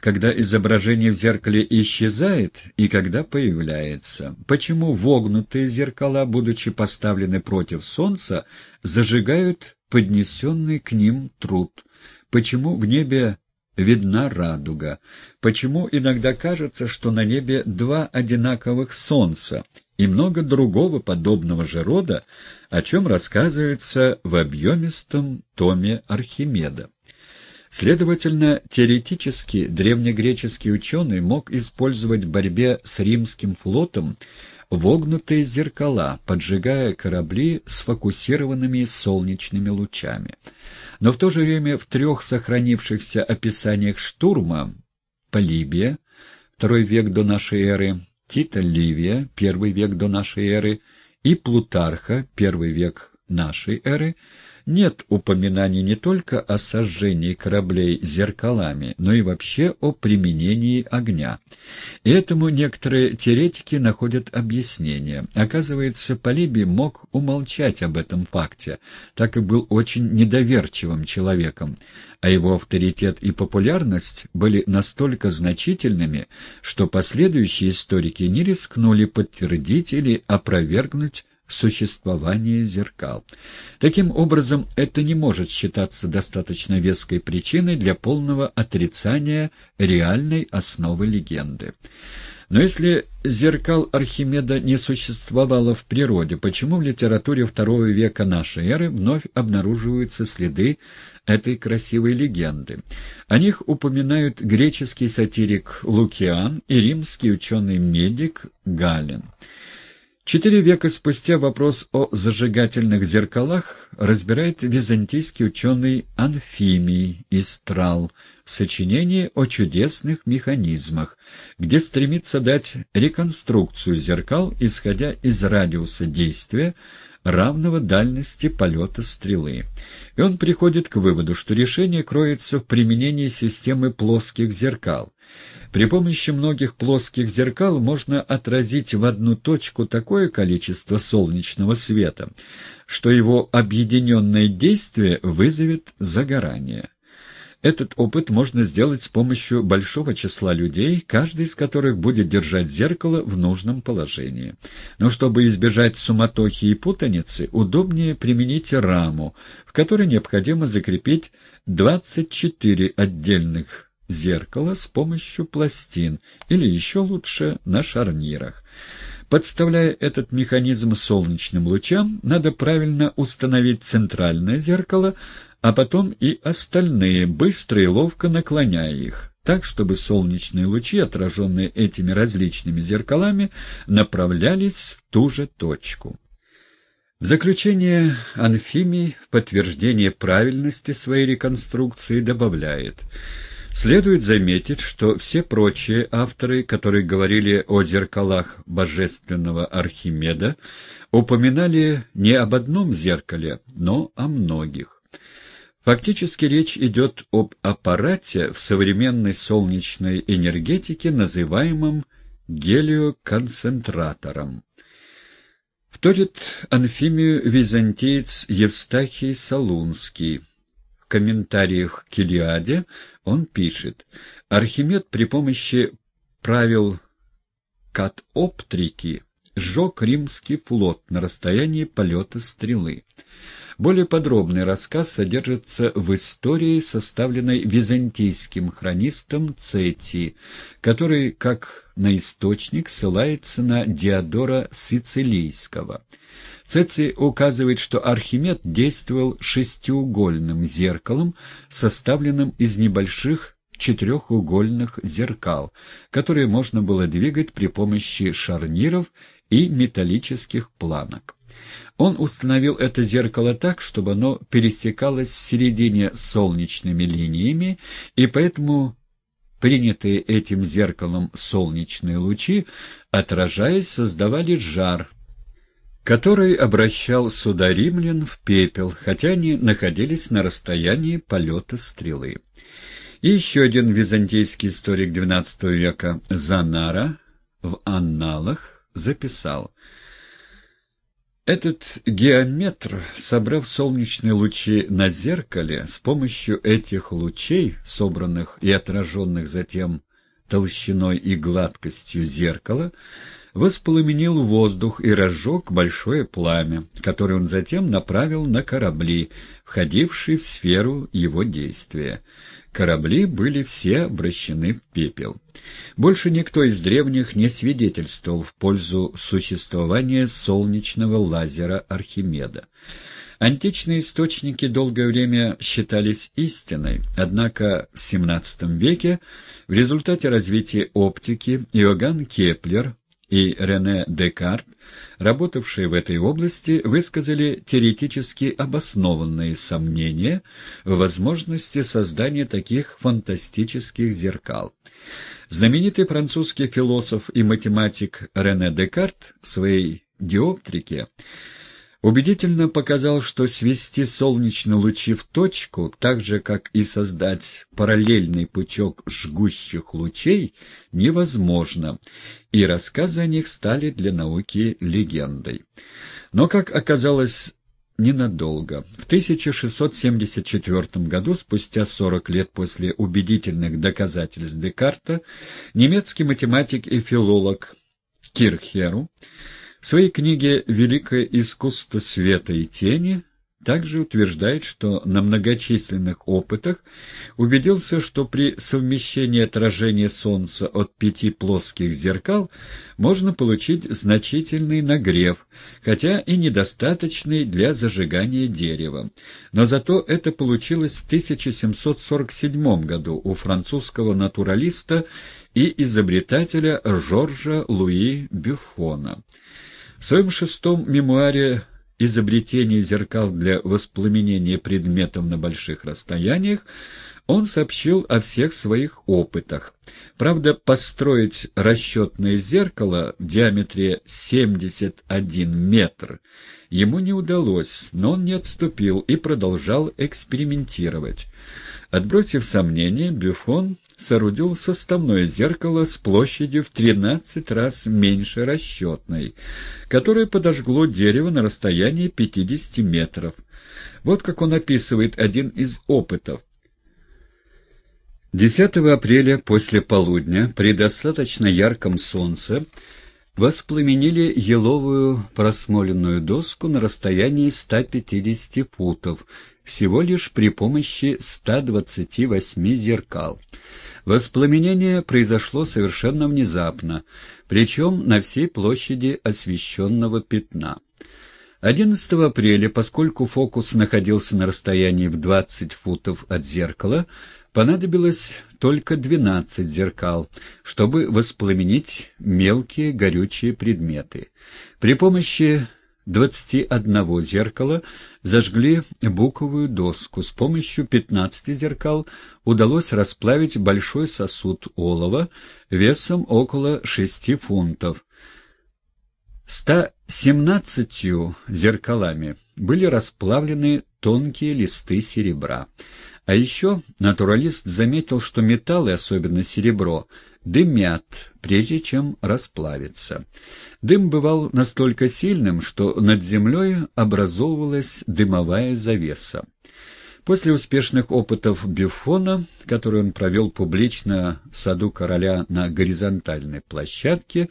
когда изображение в зеркале исчезает и когда появляется. Почему вогнутые зеркала, будучи поставлены против Солнца, зажигают поднесенный к ним труд? Почему в небе видна радуга? Почему иногда кажется, что на небе два одинаковых Солнца? И много другого подобного же рода, о чем рассказывается в объемистом томе Архимеда. Следовательно, теоретически древнегреческий ученый мог использовать в борьбе с римским флотом вогнутые зеркала, поджигая корабли с фокусированными солнечными лучами. Но в то же время в трех сохранившихся описаниях штурма Полибия, второй век до нашей эры, Тита Ливия, первый век до нашей эры, и Плутарха, первый век нашей эры, нет упоминаний не только о сожжении кораблей зеркалами, но и вообще о применении огня. И этому некоторые теоретики находят объяснение. Оказывается, Полибий мог умолчать об этом факте, так и был очень недоверчивым человеком, а его авторитет и популярность были настолько значительными, что последующие историки не рискнули подтвердить или опровергнуть существование зеркал. Таким образом, это не может считаться достаточно веской причиной для полного отрицания реальной основы легенды. Но если зеркал Архимеда не существовало в природе, почему в литературе II века нашей эры вновь обнаруживаются следы этой красивой легенды? О них упоминают греческий сатирик Лукиан и римский ученый-медик Галин. Четыре века спустя вопрос о зажигательных зеркалах разбирает византийский ученый Анфимий Истрал в сочинении о чудесных механизмах, где стремится дать реконструкцию зеркал, исходя из радиуса действия, равного дальности полета стрелы. И он приходит к выводу, что решение кроется в применении системы плоских зеркал. При помощи многих плоских зеркал можно отразить в одну точку такое количество солнечного света, что его объединенное действие вызовет загорание. Этот опыт можно сделать с помощью большого числа людей, каждый из которых будет держать зеркало в нужном положении. Но чтобы избежать суматохи и путаницы, удобнее применить раму, в которой необходимо закрепить 24 отдельных зеркало с помощью пластин или еще лучше на шарнирах. Подставляя этот механизм солнечным лучам, надо правильно установить центральное зеркало, а потом и остальные, быстро и ловко наклоняя их, так, чтобы солнечные лучи, отраженные этими различными зеркалами, направлялись в ту же точку. В заключение Анфимий в подтверждение правильности своей реконструкции добавляет – Следует заметить, что все прочие авторы, которые говорили о зеркалах божественного Архимеда, упоминали не об одном зеркале, но о многих. Фактически речь идет об аппарате в современной солнечной энергетике, называемом гелиоконцентратором. Вторит Анфимию византиец Евстахий Салунский – комментариях к Илиаде он пишет, Архимед при помощи правил катоптрики сжег римский флот на расстоянии полета стрелы. Более подробный рассказ содержится в истории, составленной византийским хронистом Цетий, который, как на источник, ссылается на Диодора Сицилийского. Цеций указывает, что Архимед действовал шестиугольным зеркалом, составленным из небольших четырехугольных зеркал, которые можно было двигать при помощи шарниров и металлических планок. Он установил это зеркало так, чтобы оно пересекалось в середине солнечными линиями, и поэтому принятые этим зеркалом солнечные лучи, отражаясь, создавали жар, который обращал суда римлян в пепел, хотя они находились на расстоянии полета стрелы. И еще один византийский историк XII века Занара в «Анналах» записал Этот геометр, собрав солнечные лучи на зеркале, с помощью этих лучей, собранных и отраженных затем толщиной и гладкостью зеркала, воспламенил воздух и разжег большое пламя, которое он затем направил на корабли, входившие в сферу его действия. Корабли были все обращены в пепел. Больше никто из древних не свидетельствовал в пользу существования солнечного лазера Архимеда. Античные источники долгое время считались истиной, однако в XVII веке в результате развития оптики Иоганн Кеплер и Рене Декарт, работавшие в этой области, высказали теоретически обоснованные сомнения в возможности создания таких фантастических зеркал. Знаменитый французский философ и математик Рене Декарт в своей диоптрике убедительно показал, что свести солнечные лучи в точку, так же, как и создать параллельный пучок жгущих лучей, невозможно, и рассказы о них стали для науки легендой. Но, как оказалось, ненадолго. В 1674 году, спустя 40 лет после убедительных доказательств Декарта, немецкий математик и филолог Кирхеру в своей книге «Великое искусство света и тени» также утверждает, что на многочисленных опытах убедился, что при совмещении отражения Солнца от пяти плоских зеркал можно получить значительный нагрев, хотя и недостаточный для зажигания дерева. Но зато это получилось в 1747 году у французского натуралиста и изобретателя Жоржа Луи Бюфона. В своем шестом мемуаре «Изобретение зеркал для воспламенения предметов на больших расстояниях» он сообщил о всех своих опытах. Правда, построить расчетное зеркало в диаметре 71 метр ему не удалось, но он не отступил и продолжал экспериментировать. Отбросив сомнения, Бюфон соорудил составное зеркало с площадью в 13 раз меньше расчетной, которое подожгло дерево на расстоянии 50 метров. Вот как он описывает один из опытов. 10 апреля после полудня при достаточно ярком солнце воспламенили еловую просмоленную доску на расстоянии 150 футов, всего лишь при помощи 128 зеркал. Воспламенение произошло совершенно внезапно, причем на всей площади освещенного пятна. 11 апреля, поскольку фокус находился на расстоянии в 20 футов от зеркала, понадобилось только 12 зеркал, чтобы воспламенить мелкие горючие предметы. При помощи 21 зеркала зажгли буковую доску. С помощью 15 зеркал удалось расплавить большой сосуд олова весом около 6 фунтов. 117 зеркалами были расплавлены тонкие листы серебра. А еще натуралист заметил, что металлы, особенно серебро, дымят, прежде чем расплавиться. Дым бывал настолько сильным, что над землей образовывалась дымовая завеса. После успешных опытов Бюфона, которые он провел публично в саду короля на горизонтальной площадке,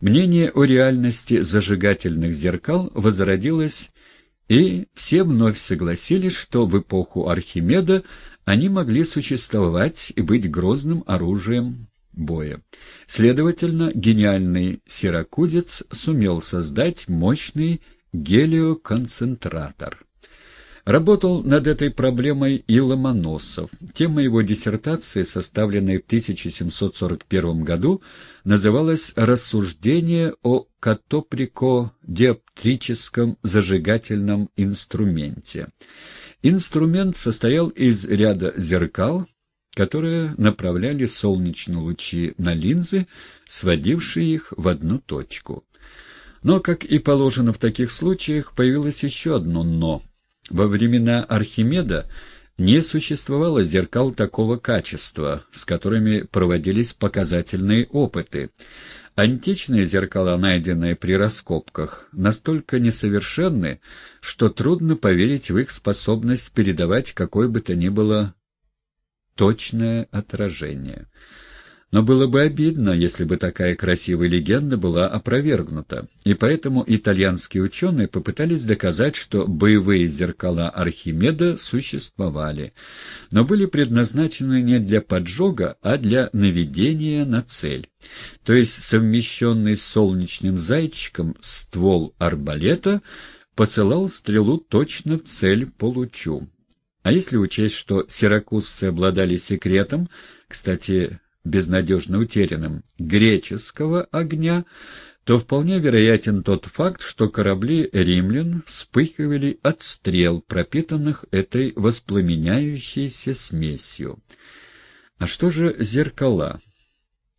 мнение о реальности зажигательных зеркал возродилось, и все вновь согласились, что в эпоху Архимеда они могли существовать и быть грозным оружием боя. Следовательно, гениальный сиракузец сумел создать мощный гелиоконцентратор. Работал над этой проблемой и Ломоносов. Тема его диссертации, составленной в 1741 году, называлась «Рассуждение о катоприко-диоптрическом зажигательном инструменте». Инструмент состоял из ряда зеркал, которые направляли солнечные лучи на линзы, сводившие их в одну точку. Но, как и положено в таких случаях, появилось еще одно «но». Во времена Архимеда Не существовало зеркал такого качества, с которыми проводились показательные опыты. Античные зеркала, найденные при раскопках, настолько несовершенны, что трудно поверить в их способность передавать какое бы то ни было точное отражение. Но было бы обидно, если бы такая красивая легенда была опровергнута, и поэтому итальянские ученые попытались доказать, что боевые зеркала Архимеда существовали, но были предназначены не для поджога, а для наведения на цель. То есть совмещенный с солнечным зайчиком ствол арбалета посылал стрелу точно в цель по лучу. А если учесть, что сиракузцы обладали секретом, кстати, безнадежно утерянным, греческого огня, то вполне вероятен тот факт, что корабли римлян вспыхивали от стрел, пропитанных этой воспламеняющейся смесью. А что же зеркала?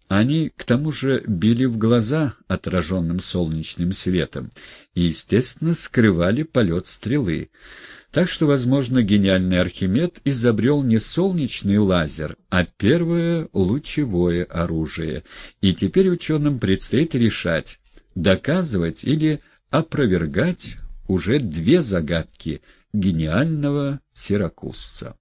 Они, к тому же, били в глаза отраженным солнечным светом и, естественно, скрывали полет стрелы. Так что, возможно, гениальный Архимед изобрел не солнечный лазер, а первое лучевое оружие. И теперь ученым предстоит решать, доказывать или опровергать уже две загадки гениального сиракузца.